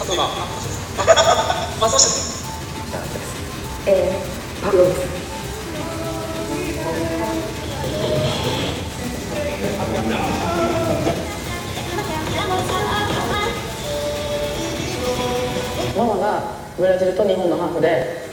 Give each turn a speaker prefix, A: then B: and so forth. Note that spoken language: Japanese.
A: ことが。マ、マがブラジルと日本のハーフで。